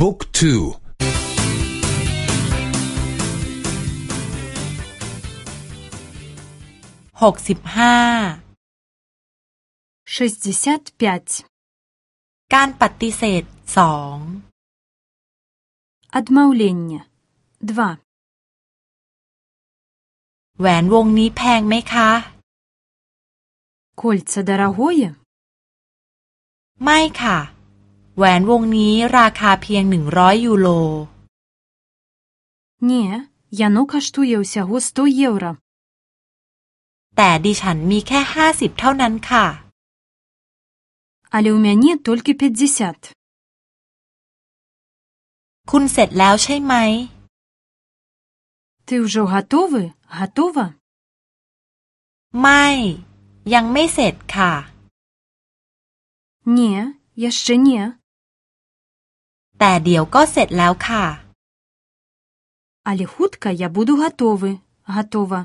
บุ๊กทูหกสิบห้าการปฏิเสธสอง Отмаўленне 2แหวนวงนี้แพงไหมคะ Кольца дорогое ไม่ค่ะ แหวนวงนี้ราคาเพียงหนึ่งร้อยยูโร Не, яно каштуе ўсяго 100 еўра แต่ดิฉันมีแค่ห้าสิบเท่านั้นค่ะ Але ў мяне толькі 50คุณเสร็จแล้วใช่ไหม Ты ўжо гатовы? Гатова? ไม่ ยังไม่เสร็จค่ะ Не, яшчэ не. แต่เดี๋ยวก็เสร็จแล้วค่ะ Але хутка я буду гатовы. Гатова.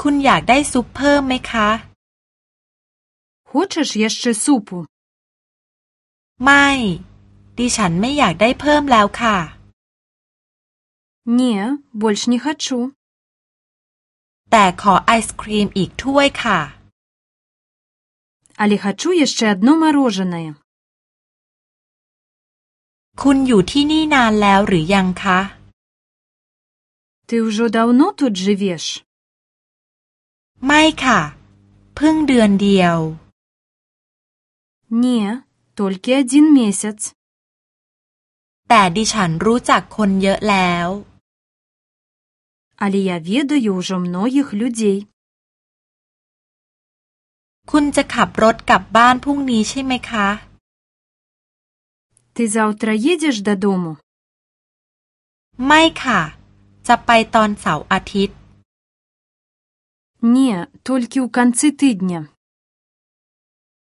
คุณอยากได้ซุปเพิ่มไหมคะ Хочаш яшчэ супу? ไม่ ดิฉันไม่อยากได้เพิ่มแล้วค่ะ Не, больш не хачу. แต่ขอไอศครีมอีกถ้วยค่ะ Але хачу яшчэ адно марожанае. คุณอยู่ที่นี่นานแล้วหรือยังคะ Ты ўжо даўно тут жывеш? ไม่ค่ะ เพิ่งเดือนเดียว Не, толькі адзін месяц. แต่ดิฉันรู้จักคนเยอะแล้ว Але я ведаю ўжо многіх людзей. คุณจะขับรถกลับบ้านพรุ่งนี้ใช่ไหมคะ Ты заўтра едзеш дадому? ไม่ค่ะ จะไปตอนเสาร์อาทิตย์ Не, толькі ў канцы тыдня.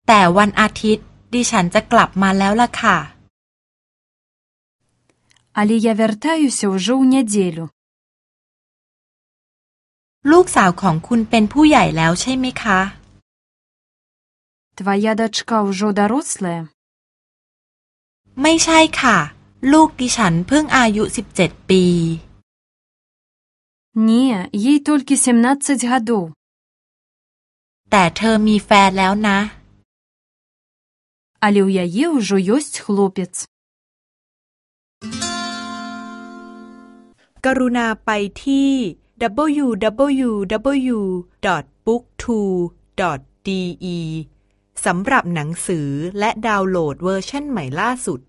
แต่วันอาทิตย์ ดิฉันจะกลับมาแล้วล่ะค่ะ Але я вяртаюся ўжо ў нядзелю. ลูกสาวของคุณเป็นผู้ใหญ่แล้วใช่ไหมคะ Твая дачка ўжо дарослая? ไม่ใช่ค่ะ ลูกดิฉันเพิ่งอายุสิบเจ็ดปี Не, ей толькі 17 гадоў. แต่เธอมีแฟนแล้วนะ Але ў яе ўжо ёсць хлопец. กรุณาไปที่ www.booktwo.de สำหรับหนังสือและดาวน์โหลดเวอร์ชันใหม่ล่าสุด